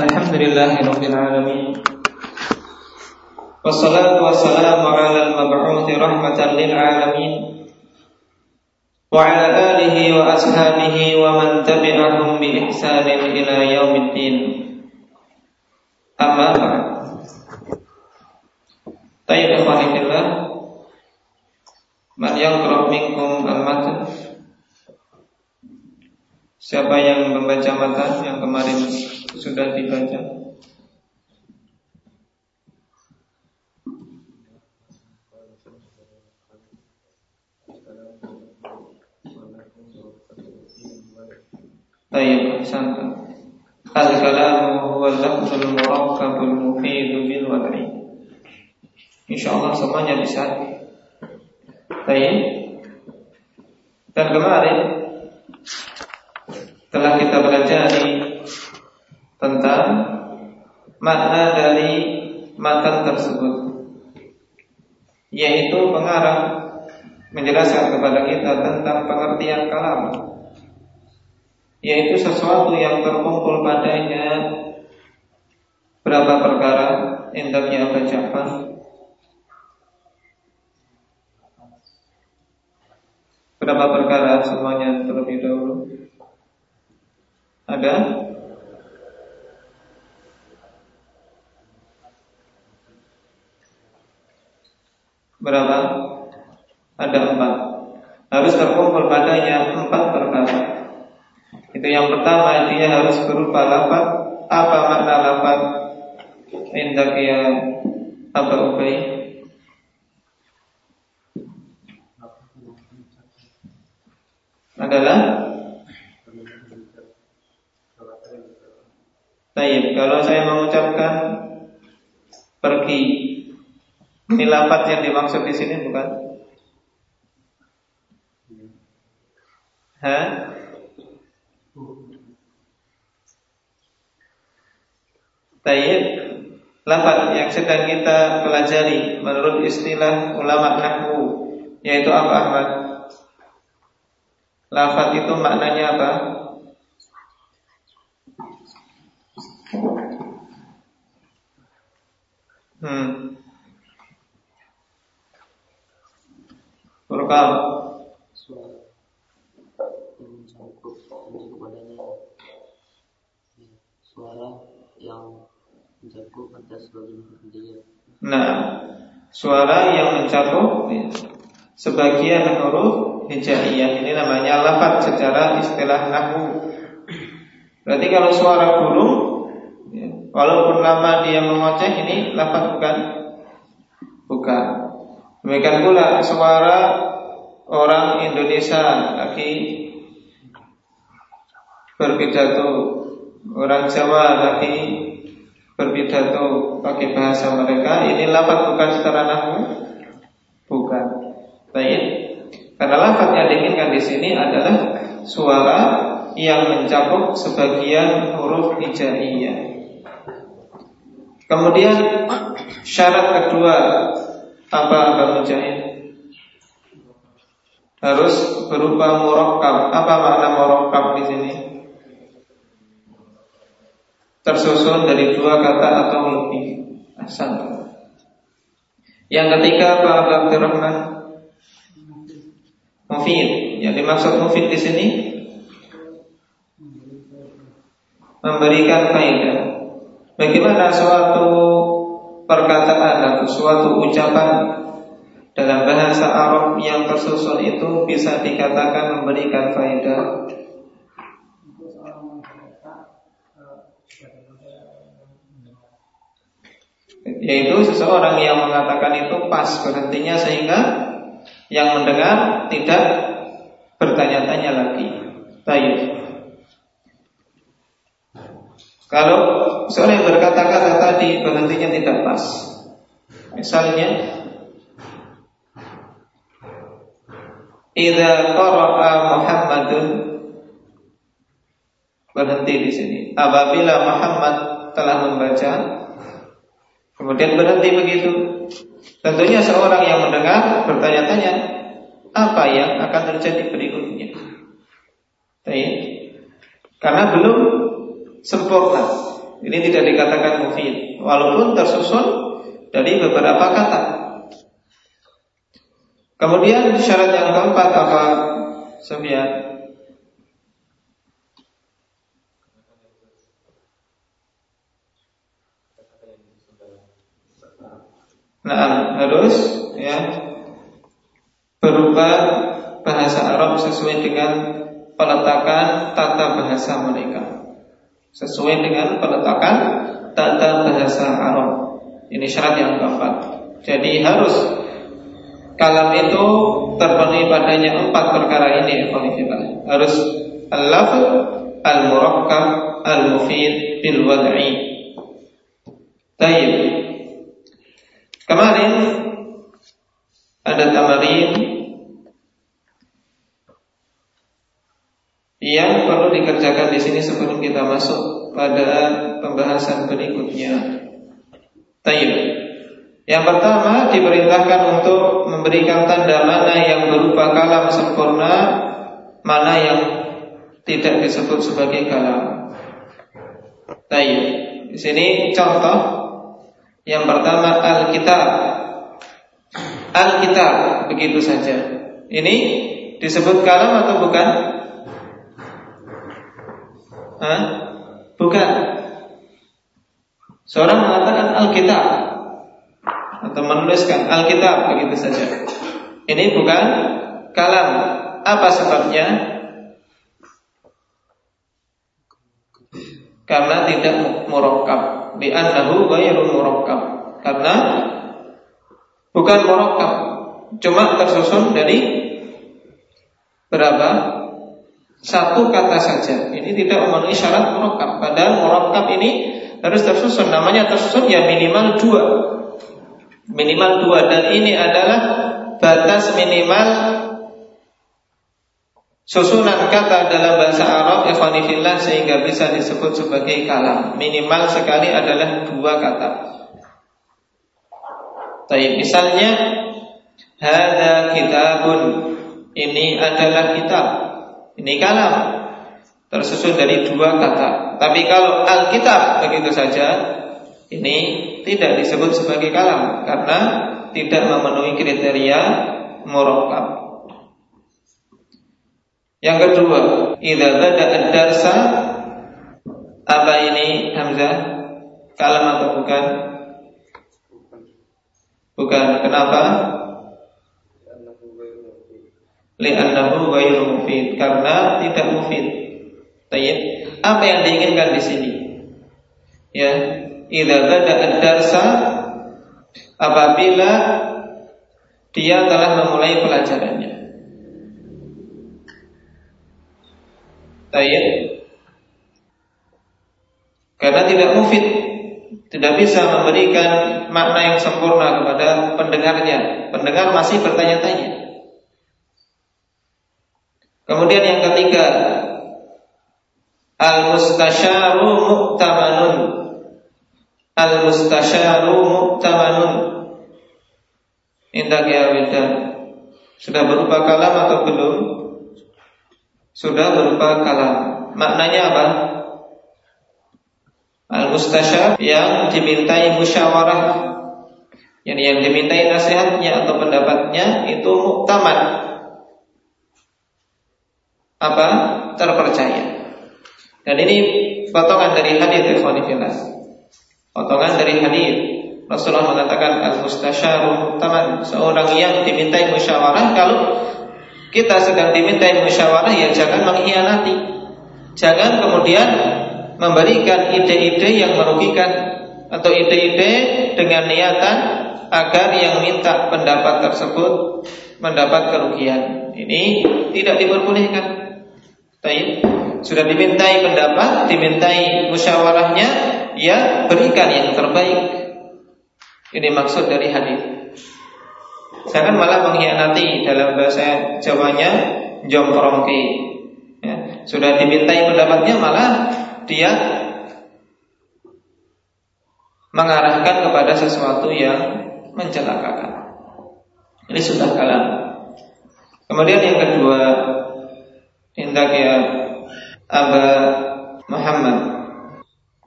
Alhamdulillahirabbil alamin. Wassalatu wassalamu ala al-mab'uts rahmatan lil alamin. Wa ala alihi wa ashabihi wa man tabi'ahum bi ihsanin ila yaumiddin. Amma ba'd. Tayyib ikhwani fillah. Man yaqra minkum al-matan Siapa yang membaca matan yang kemarin sudah dibaca? Baik, santai. Al-kalamu huwa al-lafzul murakkabul mufidu bil wad'i. Insyaallah semuanya bisa. Baik. Dan kemarin telah kita pelajari tentang makna dari matan tersebut yaitu pengarang menjelaskan kepada kita tentang pengertian kalam yaitu sesuatu yang terkumpul padanya. Berapa perkara Abu Ja'far berapa perkara semuanya terlebih dahulu? Ada berapa? Ada empat. Harus terkumpul padanya empat perkara. Itu yang pertama dia harus berupa lafaz. Apa makna lafaz? Indak ya apa Ubay? Adalah Baik, kalau saya mengucapkan pergi, ini lapat yang dimaksud di sini bukan? Hah? Baik, lapat yang sedang kita pelajari menurut istilah ulama nahwu yaitu apa Ahmad? Lafat itu maknanya apa? Hmm. Berkal. Suara suara yang mencakup atas sebagian dia. Nah, suara yang mencakup ya, sebagian huruf hijaiyah ini namanya lafaz secara istilah nahwu. Berarti kalau suara burung Walaupun lama dia mengoceh ini lafaz bukan bukan. Demikian pula suara orang Indonesia lagi berpidato, orang Jawa lagi berpidato pakai bahasa mereka, ini lafaz bukan secara nahwu, bukan. Baik. Karena lafaz yang diinginkan di sini adalah suara yang mencakup sebagian huruf hijaiyah. Kemudian syarat kedua apa Abah Mujahid? Harus berupa murakkab. Apa makna murakkab di sini? Tersusun dari dua kata atau lebih. Asal. Yang ketiga apa Abah Abdurrahman? Mufid. Yang dimaksud mufid di sini memberikan faedah Bagaimana suatu perkataan atau suatu ucapan dalam bahasa Arab yang tersusun itu bisa dikatakan memberikan faedah yaitu seseorang yang mengatakan itu pas berhentinya sehingga yang mendengar tidak bertanya-tanya lagi. Baik. Kalau seorang yang berkata-kata tadi berhentinya tidak pas. Misalnya Idza qara'a Muhammadun berhenti di sini. Apabila Muhammad telah membaca kemudian berhenti begitu, tentunya seorang yang mendengar bertanya-tanya apa yang akan terjadi berikutnya. Karena belum sempurna. Ini tidak dikatakan mufid, walaupun tersusun dari beberapa kata. Kemudian syarat yang keempat apa? Sofyan. Nah, harus ya berupa bahasa Arab sesuai dengan peletakan tata bahasa mereka. Sesuai dengan peletakan tata bahasa Arab. Ini syarat yang keempat. Jadi harus kalam itu terpenuhi padanya empat perkara ini Harus al-lafz, al-murakkab, al-mufid bil wad'i. Tayyib. Kemarin ada tamarin yang perlu dikerjakan di sini sebelum kita masuk pada pembahasan berikutnya. Tayyib. Yang pertama diperintahkan untuk memberikan tanda mana yang berupa kalam sempurna, mana yang tidak disebut sebagai kalam. Tayyib. Di sini contoh yang pertama Alkitab. Alkitab begitu saja. Ini disebut kalam atau bukan? Hah? Bukan. Seorang mengatakan Alkitab atau menuliskan Alkitab begitu saja. Ini bukan kalam. Apa sebabnya? Karena tidak murakkab bi'annahu ghairu murakkab. Karena bukan murakkab, cuma tersusun dari berapa? Satu kata saja. Ini tidak memenuhi syarat murakkab. Padahal murakkab ini harus tersusun. Namanya tersusun ya minimal dua. Minimal dua dan ini adalah batas minimal Susunan kata dalam bahasa Arab ikhwanifillah sehingga bisa disebut sebagai kalam. Minimal sekali adalah dua kata. Tapi misalnya Hada kitabun Ini adalah kitab Ini kalam Tersusun dari dua kata Tapi kalau Alkitab begitu saja Ini tidak disebut sebagai kalam Karena tidak memenuhi kriteria Murakkab yang kedua, idza bada darsa apa ini Hamzah? Kalam atau bukan? Bukan. Kenapa? Li'annahu ghairu mufid. Karena tidak mufid. Tayyib. Apa yang diinginkan di sini? Ya, idza bada darsa apabila dia telah memulai pelajarannya. Tayyib Karena tidak mufid Tidak bisa memberikan makna yang sempurna kepada pendengarnya Pendengar masih bertanya-tanya Kemudian yang ketiga Al-mustasyaru mu'tamanun Al-mustasyaru mu'tamanun Indah ya Sudah berupa kalam atau belum? sudah berupa kalam. Maknanya apa? Al-mustasyar yang dimintai musyawarah yang yang dimintai nasihatnya atau pendapatnya itu muktamad apa terpercaya dan ini potongan dari hadis ikhwanifillah potongan dari hadis Rasulullah mengatakan al-mustasyaru muktamad seorang yang dimintai musyawarah kalau kita sedang dimintai musyawarah ya jangan mengkhianati. Jangan kemudian memberikan ide-ide yang merugikan atau ide-ide dengan niatan agar yang minta pendapat tersebut mendapat kerugian. Ini tidak diperbolehkan. Tapi sudah dimintai pendapat, dimintai musyawarahnya, ya berikan yang terbaik. Ini maksud dari hadis. Jangan malah mengkhianati dalam bahasa Jawanya jomprongki. Ya, sudah dimintai pendapatnya malah dia mengarahkan kepada sesuatu yang mencelakakan. Ini sudah kalah. Kemudian yang kedua, hendak ya Aba Muhammad.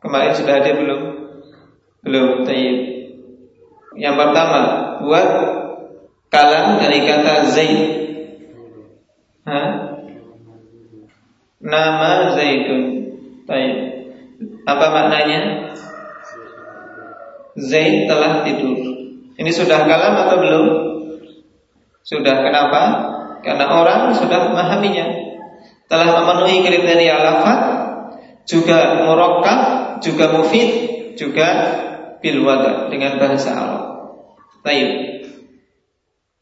Kemarin sudah ada belum? Belum. Tayyib. Yang pertama, buat kalam dari kata Zaid. Hah? Nama Zaidun. Tayyib. Apa maknanya? Zaid telah tidur. Ini sudah kalam atau belum? Sudah. Kenapa? Karena orang sudah memahaminya. Telah memenuhi kriteria lafaz, juga murokkab, juga mufid, juga bil dengan bahasa Arab. Baik.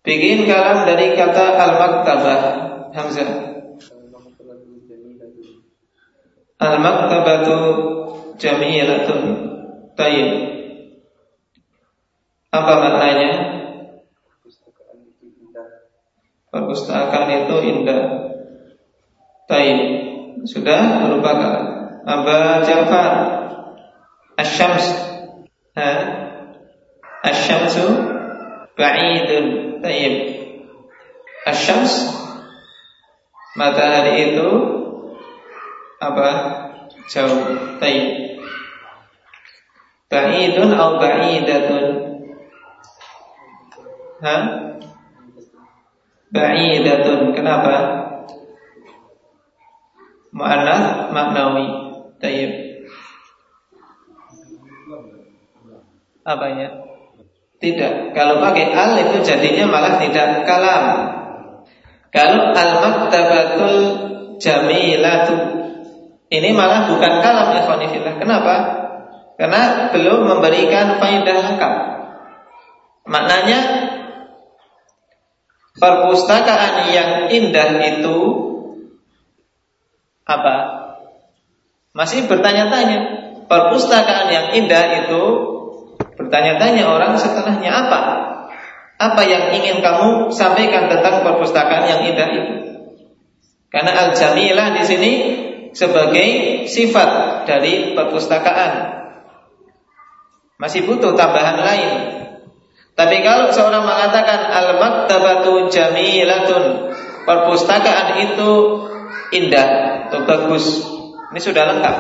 Bikin kalam dari kata al-maktabah Hamzah. Al-maktabatu jamilatun. Baik. Apa maknanya? Perpustakaan itu indah. Baik. Sudah? Merupakan Aba Ja'far Asyams? Asyamsu Ba'idun. Tayyib Asyams. Matahari itu Apa? Jauh. Tayyib Ba'idun atau ba'idatun? Ha? Ba'idatun. Kenapa? Mu'anah maknawi Tayyib. Apanya? Tidak. Kalau pakai al itu jadinya malah tidak kalam. Kalau al maktabatul jamilatu ini malah bukan kalam ikhwanifillah. Kenapa? Karena belum memberikan faidah lengkap. Maknanya perpustakaan yang indah itu apa? Masih bertanya-tanya. Perpustakaan yang indah itu Bertanya-tanya orang setelahnya apa? Apa yang ingin kamu sampaikan tentang perpustakaan yang indah itu? Karena al-jamilah di sini Sebagai sifat dari perpustakaan. Masih butuh tambahan lain. Tapi kalau seorang mengatakan Al-maktabatu jamilatun Perpustakaan itu indah atau bagus ini sudah lengkap.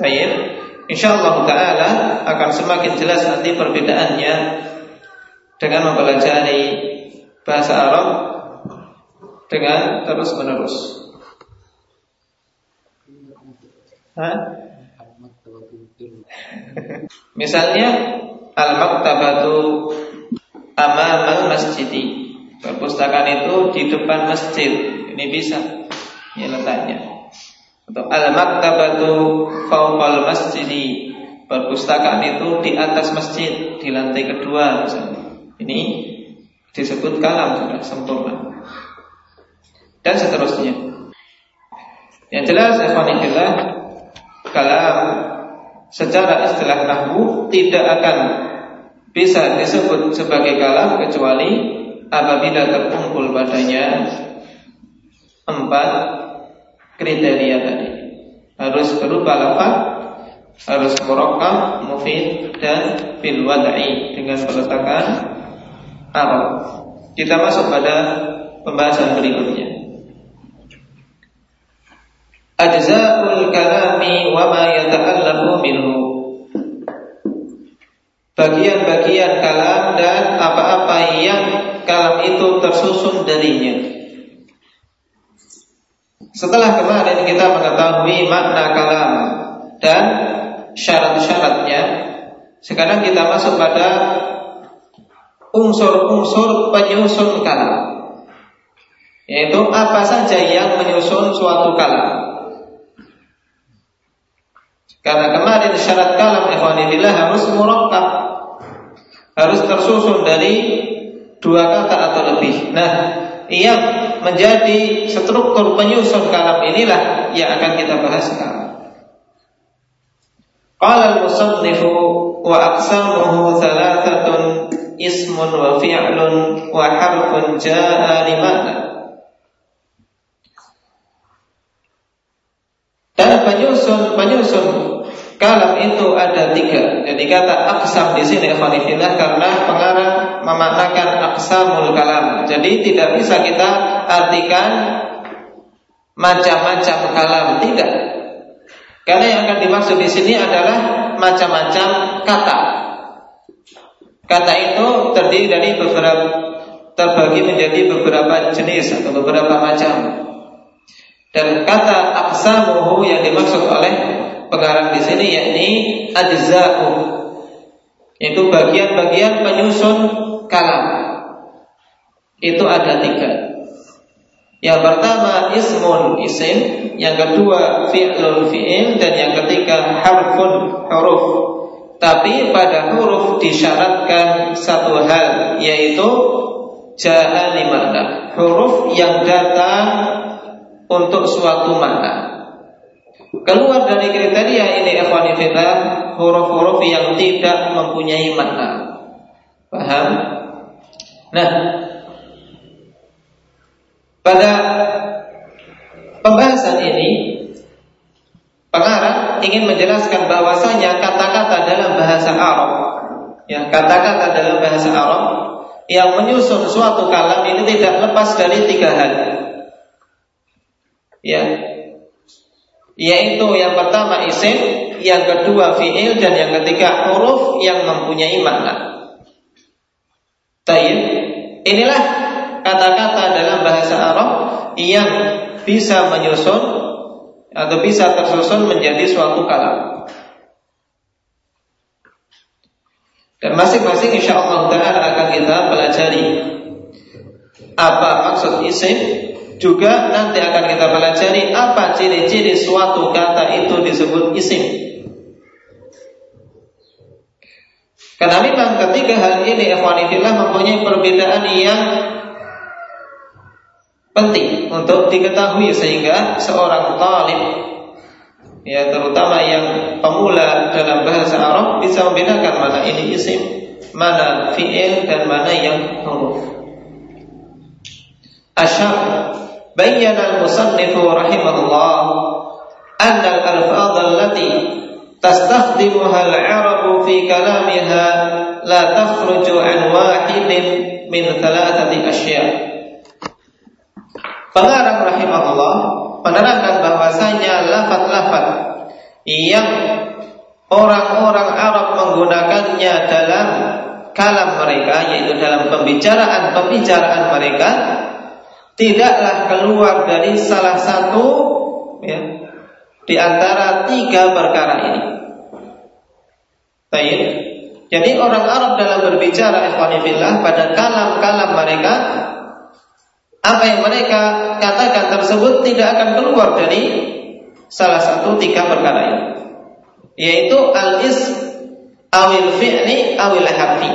Baik. Insyaallah taala akan semakin jelas nanti perbedaannya dengan mempelajari bahasa Arab dengan terus menerus. Misalnya al-maktabatu amamal masjidi. Perpustakaan itu di depan masjid. Ini bisa ini letaknya. Atau al-maktabatu fawqal masjidi. Perpustakaan itu di atas masjid, di lantai kedua misalnya. Ini disebut kalam sudah sempurna. Dan seterusnya. Yang jelas ikhwanillah kalam secara istilah nahwu tidak akan bisa disebut sebagai kalam kecuali apabila terkumpul padanya empat kriteria tadi. Harus berupa lafaz, harus murakkab, mufid dan bil wadai dengan peletakan Arab. Kita masuk pada pembahasan berikutnya. Ajza'ul kalami wa ma yata'allamu minhu. Bagian-bagian kalam dan apa-apa yang kalam itu tersusun darinya. Setelah kemarin kita mengetahui makna kalam dan syarat-syaratnya, sekarang kita masuk pada unsur-unsur penyusun kalam. Yaitu apa saja yang menyusun suatu kalam. Karena kemarin syarat kalam ikhwanillah harus murakkab. Harus tersusun dari dua kata atau lebih. Nah, yang menjadi struktur penyusun kalam inilah yang akan kita bahas sekarang. Qala al-musannifu wa aqsamuhu thalathatun ismun wa fi'lun wa harfun jaa limana. Dan penyusun penyusun kalam itu ada tiga. Jadi kata aksam di sini ikhwanifillah karena pengarang memaknakan aksamul kalam. Jadi tidak bisa kita artikan macam-macam kalam tidak. Karena yang akan dimaksud di sini adalah macam-macam kata. Kata itu terdiri dari beberapa terbagi menjadi beberapa jenis atau beberapa macam. Dan kata aksamuhu yang dimaksud oleh pengarang di sini yakni ajza'u itu bagian-bagian penyusun kalam. Itu ada tiga. Yang pertama ismun isim, yang kedua fi'lun fi'il dan yang ketiga harfun huruf. Tapi pada huruf disyaratkan satu hal yaitu ja'a makna. Huruf yang datang untuk suatu makna. Keluar dari kriteria ini ikhwani fillah, huruf-huruf yang tidak mempunyai makna. Paham? Nah, pada pembahasan ini pengarang ingin menjelaskan bahwasanya kata-kata dalam bahasa Arab ya kata-kata dalam bahasa Arab yang menyusun suatu kalam ini tidak lepas dari tiga hal ya yaitu yang pertama isim yang kedua fiil dan yang ketiga huruf yang mempunyai makna Tayyib inilah kata-kata dalam bahasa Arab yang bisa menyusun atau bisa tersusun menjadi suatu kalam. Dan masing-masing insya Allah akan kita pelajari apa maksud isim juga nanti akan kita pelajari apa ciri-ciri suatu kata itu disebut isim. Karena memang ketiga hal ini ikhwanifillah mempunyai perbedaan yang penting untuk diketahui sehingga seorang talib ya terutama yang pemula dalam bahasa Arab bisa membedakan mana ini isim, mana fi'il dan mana yang huruf. Asyar bayyana al-musannif rahimahullah anna allati tastakhdimuha al-arab fi kalamiha la takhruju an wahidin min thalathati asya' Pengarang rahimahullah menerangkan bahwasanya lafaz-lafaz yang orang-orang Arab menggunakannya dalam kalam mereka yaitu dalam pembicaraan-pembicaraan mereka tidaklah keluar dari salah satu ya, di antara tiga perkara ini. Baik. Jadi orang Arab dalam berbicara ikhwanifillah pada kalam-kalam mereka apa yang mereka katakan tersebut tidak akan keluar dari salah satu tiga perkara ini yaitu al is awil fi'li awil harfi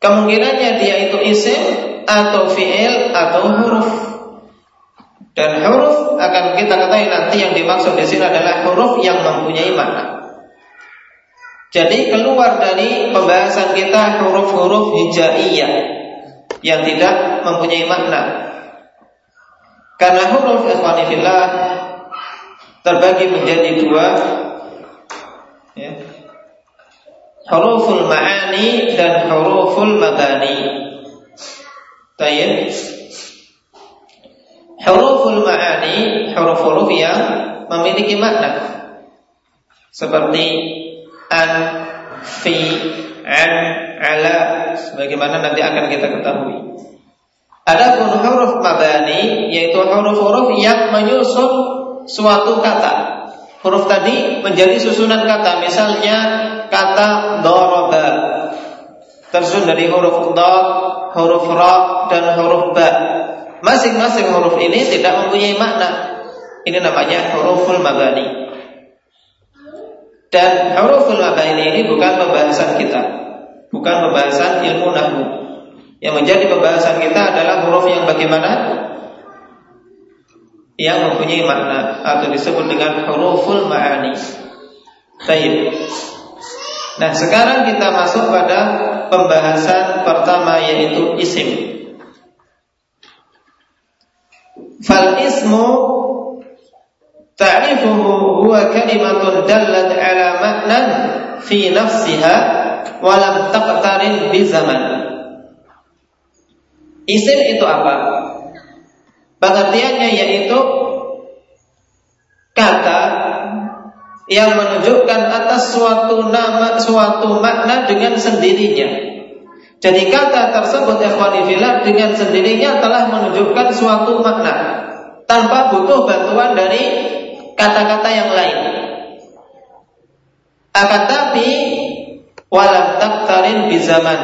kemungkinannya dia itu isim atau fi'il atau huruf dan huruf akan kita ketahui nanti yang dimaksud di sini adalah huruf yang mempunyai makna jadi keluar dari pembahasan kita huruf-huruf hijaiyah yang tidak mempunyai makna. Karena huruf ikhwanifillah terbagi menjadi dua ya. Huruful ma'ani dan huruful mabani Tayyib Huruful ma'ani Huruf-huruf yang memiliki makna Seperti An Fi An ala sebagaimana nanti akan kita ketahui. Ada huruf mabani yaitu huruf-huruf yang menyusun suatu kata. Huruf tadi menjadi susunan kata. Misalnya kata doroba tersusun dari huruf dot, huruf ra dan huruf ba. Masing-masing huruf ini tidak mempunyai makna. Ini namanya huruful mabani. Dan huruful mabani ini bukan pembahasan kita bukan pembahasan ilmu nahu. Yang menjadi pembahasan kita adalah huruf yang bagaimana? Yang mempunyai makna atau disebut dengan huruful ma'ani. Baik. Nah, sekarang kita masuk pada pembahasan pertama yaitu isim. Fal ismu ta'rifuhu huwa kalimatun dallat ala ma'nan fi nafsiha walam taqtarin bi zaman. Isim itu apa? Pengertiannya yaitu kata yang menunjukkan atas suatu nama, suatu makna dengan sendirinya. Jadi kata tersebut ikhwanifillah dengan sendirinya telah menunjukkan suatu makna tanpa butuh bantuan dari kata-kata yang lain. Akan tapi walam taktarin bizaman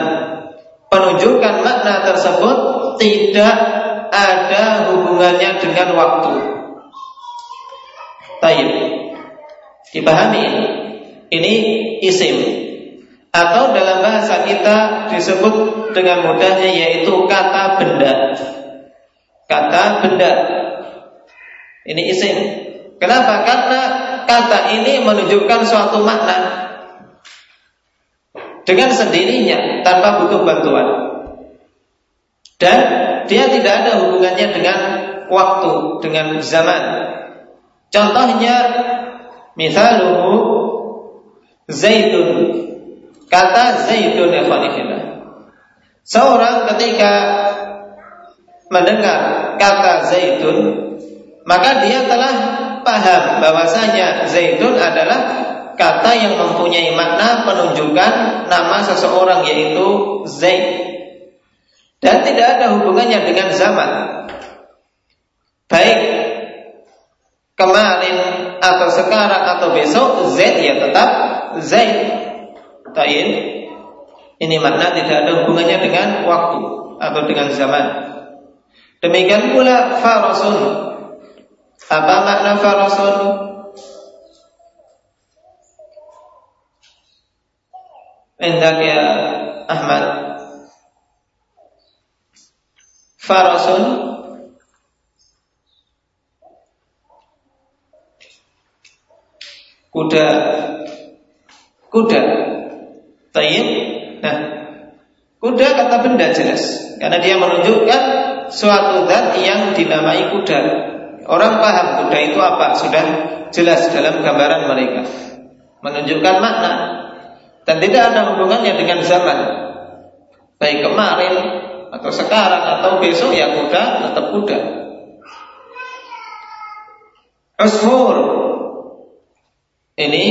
penunjukan makna tersebut tidak ada hubungannya dengan waktu. Taib. Dipahami? Ini isim. Atau dalam bahasa kita disebut dengan mudahnya yaitu kata benda. Kata benda. Ini isim. Kenapa? Karena kata ini menunjukkan suatu makna dengan sendirinya tanpa butuh bantuan. Dan dia tidak ada hubungannya dengan waktu, dengan zaman. Contohnya Misaluhu Zaitun Kata Zaitun ya Seorang ketika mendengar kata Zaitun Maka dia telah paham bahwasanya Zaitun adalah kata yang mempunyai makna penunjukan nama seseorang yaitu Zaid. Dan tidak ada hubungannya dengan zaman. Baik kemarin atau sekarang atau besok Z ya tetap Z. Tayin. Ini makna tidak ada hubungannya dengan waktu atau dengan zaman. Demikian pula farasun. Apa makna farasun? Indak ya Ahmad. Farasun kuda kuda tayyib. Nah kuda kata benda jelas. Karena dia menunjukkan suatu zat yang dinamai kuda. Orang paham kuda itu apa? Sudah jelas dalam gambaran mereka. Menunjukkan makna. Dan tidak ada hubungannya dengan zaman. Baik kemarin atau sekarang atau besok ya kuda tetap kuda. Usfur ini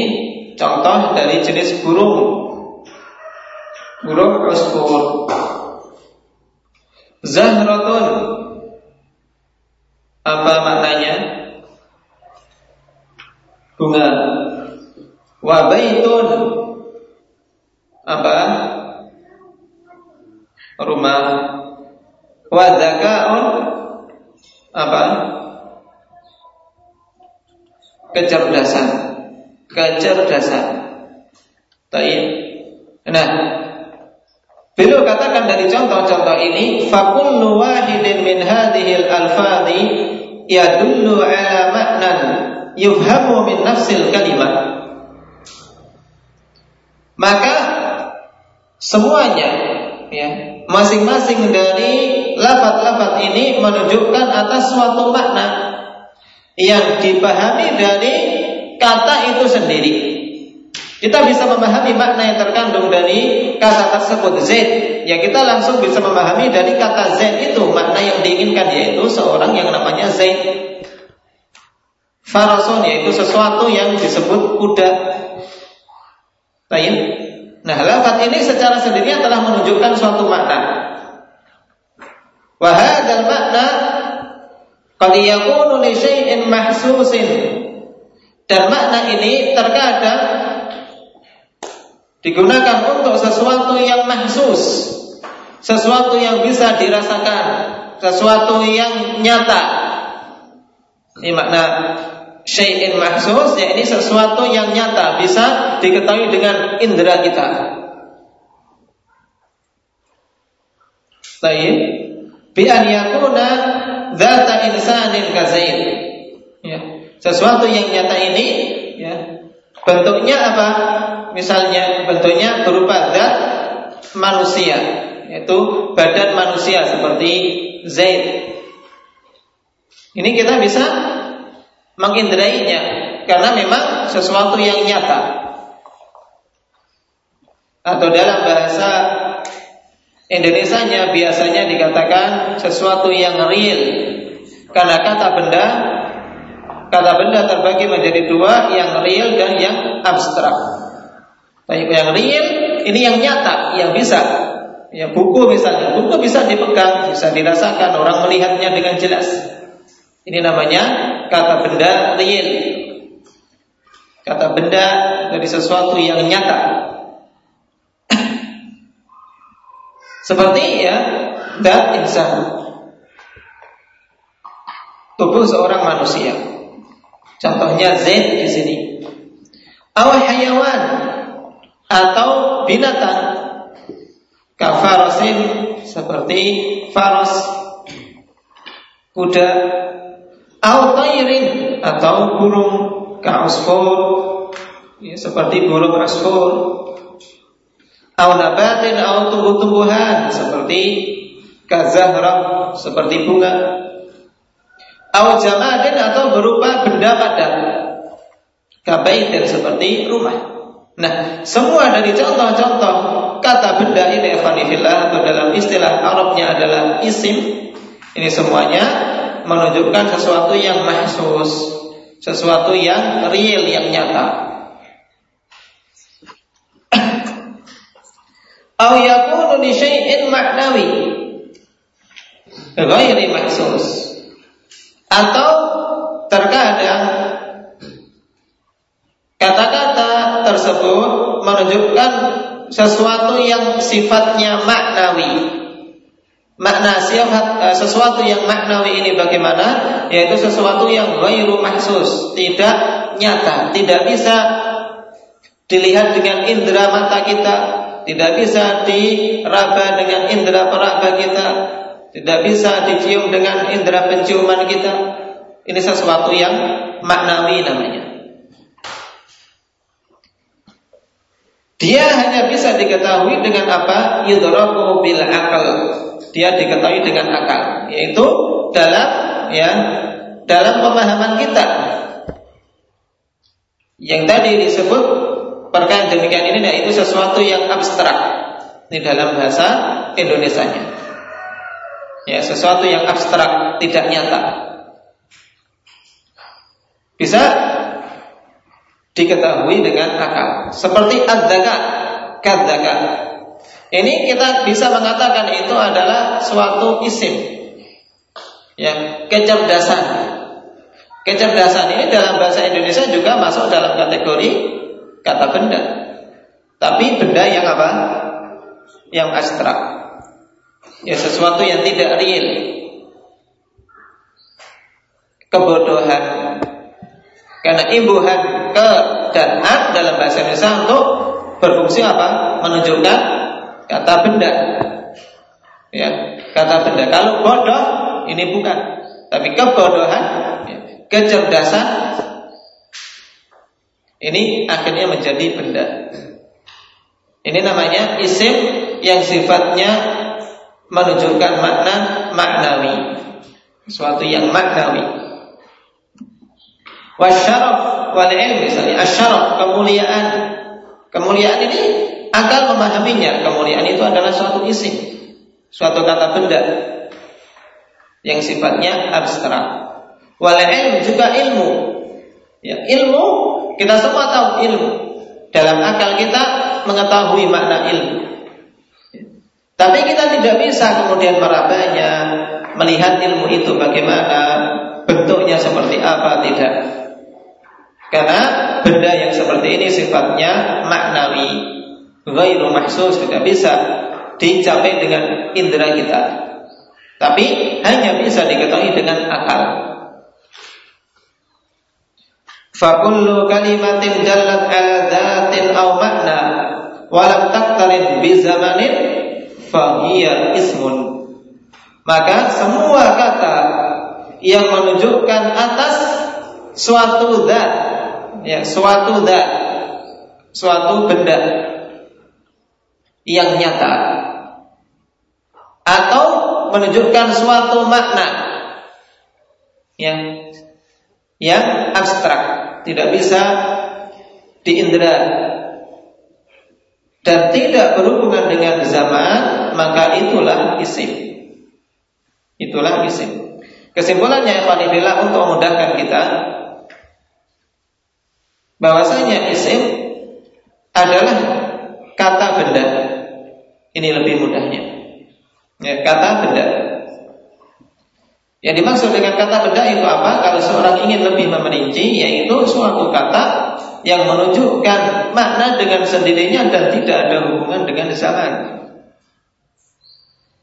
contoh dari jenis burung. Burung usfur. Zahratun. Apa maknanya? Bunga. Wabaitun. Apa? Rumah. Wadakaun. Apa? Kecerdasan kecerdasan. Taib. Nah, beliau katakan dari contoh-contoh ini, fakullu wahidin min hadhil alfadhi yadullu ala ma'nan yufhamu min nafsil kalimat. Maka semuanya ya, masing-masing dari lafaz-lafaz ini menunjukkan atas suatu makna yang dipahami dari kata itu sendiri. Kita bisa memahami makna yang terkandung dari kata tersebut Z. Ya kita langsung bisa memahami dari kata Z itu makna yang diinginkan yaitu seorang yang namanya Z. Farason yaitu sesuatu yang disebut kuda. Baik. Nah, lafaz ini secara sendiri telah menunjukkan suatu makna. Wahadal makna qad yakunu li syai'in mahsusin dan makna ini terkadang digunakan untuk sesuatu yang mahsus, sesuatu yang bisa dirasakan, sesuatu yang nyata. Ini makna syai'in mahsus, ya ini sesuatu yang nyata, bisa diketahui dengan indera kita. Baik. Bi an yakuna dzata insanin kazain. Ya sesuatu yang nyata ini ya bentuknya apa? Misalnya bentuknya berupa zat manusia yaitu badan manusia seperti Zaid. Ini kita bisa mengindrainya karena memang sesuatu yang nyata. Atau dalam bahasa Indonesia-nya biasanya dikatakan sesuatu yang real. Karena kata benda kata benda terbagi menjadi dua, yang real dan yang abstrak. Tapi yang real ini yang nyata, yang bisa. Ya buku misalnya, buku bisa dipegang, bisa dirasakan, orang melihatnya dengan jelas. Ini namanya kata benda real. Kata benda dari sesuatu yang nyata. Seperti ya, dan insan. Tubuh seorang manusia. Contohnya Z di sini. Awal hayawan atau binatang. Kafarosin seperti faros kuda au atau burung kausfur ya, seperti burung asfur au nabatin au tumbuh-tumbuhan seperti kazahra seperti bunga au jamadin atau berupa benda padat kabaitin seperti rumah. Nah, semua dari contoh-contoh kata benda ini Evanifillah atau dalam istilah Arabnya adalah isim. Ini semuanya menunjukkan sesuatu yang mahsus Sesuatu yang real, yang nyata. Au yakunu li syai'in maknawi Ghairi mahsus Atau terkadang kata-kata tersebut menunjukkan sesuatu yang sifatnya maknawi. Makna sifat eh, sesuatu yang maknawi ini bagaimana? Yaitu sesuatu yang ghairu mahsus, tidak nyata, tidak bisa dilihat dengan indera mata kita, tidak bisa diraba dengan indera peraba kita, tidak bisa dicium dengan indera penciuman kita. Ini sesuatu yang maknawi namanya. Dia hanya bisa diketahui dengan apa? Yudraku bil akal. Dia diketahui dengan akal, yaitu dalam ya dalam pemahaman kita. Yang tadi disebut perkara demikian ini yaitu sesuatu yang abstrak di dalam bahasa Indonesia-nya. Ya, sesuatu yang abstrak, tidak nyata. Bisa diketahui dengan akal. Seperti ad-zakat, kad-zakat. Ini kita bisa mengatakan itu adalah suatu isim. Ya, kecerdasan. Kecerdasan ini dalam bahasa Indonesia juga masuk dalam kategori kata benda. Tapi benda yang apa? Yang abstrak. Ya sesuatu yang tidak real. Kebodohan. Karena imbuhan ke dan at dalam bahasa Indonesia untuk berfungsi apa? Menunjukkan kata benda. Ya, kata benda. Kalau bodoh ini bukan, tapi kebodohan, ya, kecerdasan ini akhirnya menjadi benda. Ini namanya isim yang sifatnya menunjukkan makna maknawi. Suatu yang maknawi. Wasyaraf wal ilm misalnya asyaraf kemuliaan. Kemuliaan ini akal memahaminya. Kemuliaan itu adalah suatu isim, suatu kata benda yang sifatnya abstrak. Wal ilm juga ilmu. Ya, ilmu kita semua tahu ilmu. Dalam akal kita mengetahui makna ilmu. Tapi kita tidak bisa kemudian merabanya, melihat ilmu itu bagaimana, bentuknya seperti apa, tidak. Karena benda yang seperti ini sifatnya maknawi, ghairu mahsus tidak bisa dicapai dengan indera kita. Tapi hanya bisa diketahui dengan akal. Fakullu kalimatin jallat ala dhatin aw makna walam taktarin bi zamanin fahiya ismun. Maka semua kata yang menunjukkan atas suatu zat ya suatu dat suatu benda yang nyata atau menunjukkan suatu makna yang yang abstrak tidak bisa diindra dan tidak berhubungan dengan zaman maka itulah isim itulah isim kesimpulannya Alhamdulillah untuk memudahkan kita bahwasanya isim adalah kata benda. Ini lebih mudahnya. Ya, kata benda. Yang dimaksud dengan kata benda itu apa? Kalau seorang ingin lebih memerinci, yaitu suatu kata yang menunjukkan makna dengan sendirinya dan tidak ada hubungan dengan zaman.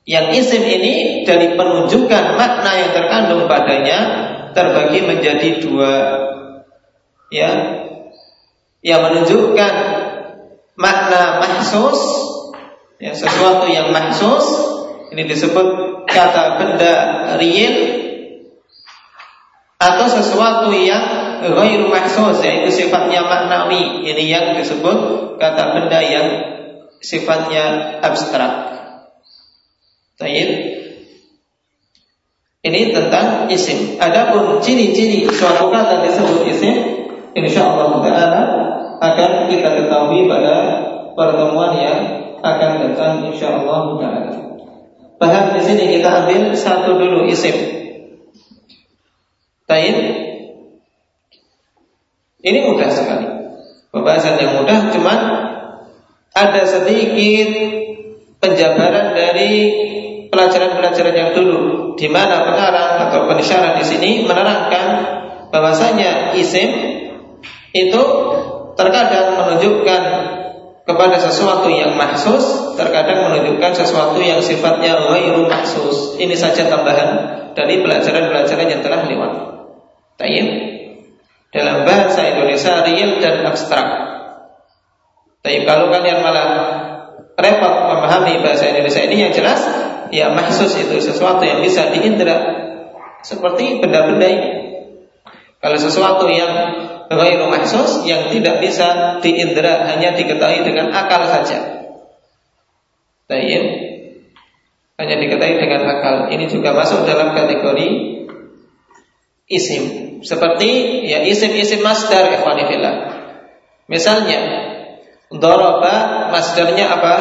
Yang isim ini dari penunjukan makna yang terkandung padanya terbagi menjadi dua. Ya. Yang menunjukkan makna mahsus ya sesuatu yang mahsus ini disebut kata benda real atau sesuatu yang ghairu mahsus yaitu sifatnya maknawi. Ini yang disebut kata benda yang sifatnya abstrak. Baik. Ini tentang isim. Adapun ciri-ciri suatu kata disebut isim, insyaallah taala akan kita ketahui pada pertemuan yang akan datang insyaallah taala. Bahkan di sini kita ambil satu dulu isim. Baik. Ini mudah sekali. Pembahasan yang mudah cuman ada sedikit penjabaran dari pelajaran-pelajaran yang dulu di mana pengarang atau pensyarah di sini menerangkan bahwasanya isim itu terkadang menunjukkan kepada sesuatu yang mahsus, terkadang menunjukkan sesuatu yang sifatnya ghairu mahsus. Ini saja tambahan dari pelajaran-pelajaran yang telah lewat. Tayyib. Dalam bahasa Indonesia real dan abstrak. Tapi kalau kalian malah repot memahami bahasa Indonesia ini yang jelas ya mahsus itu sesuatu yang bisa diindra seperti benda-benda ini. Kalau sesuatu yang ghairu mahsus yang tidak bisa diindra hanya diketahui dengan akal saja. Tayyib hanya diketahui dengan akal. Ini juga masuk dalam kategori isim. Seperti ya isim-isim masdar ikhwanifillah. Misalnya Doroba masdarnya apa?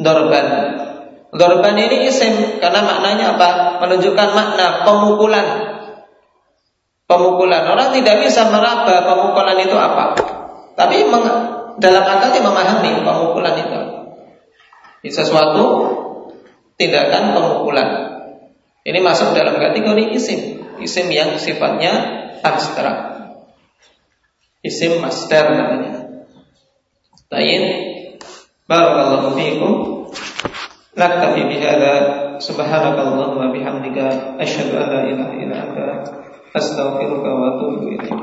Dorban Dorban ini isim karena maknanya apa? Menunjukkan makna pemukulan. Pemukulan. Orang tidak bisa meraba pemukulan itu apa. Tapi dalam akalnya memahami pemukulan itu. Ini sesuatu tindakan pemukulan. Ini masuk dalam kategori isim. Isim yang sifatnya abstrak. Isim masdar namanya. Baik. Barakallahu fiikum. نكتفي بهذا سبحانك اللهم وبحمدك أشهد أن لا إله إلا أنت أستغفرك وأتوب إليك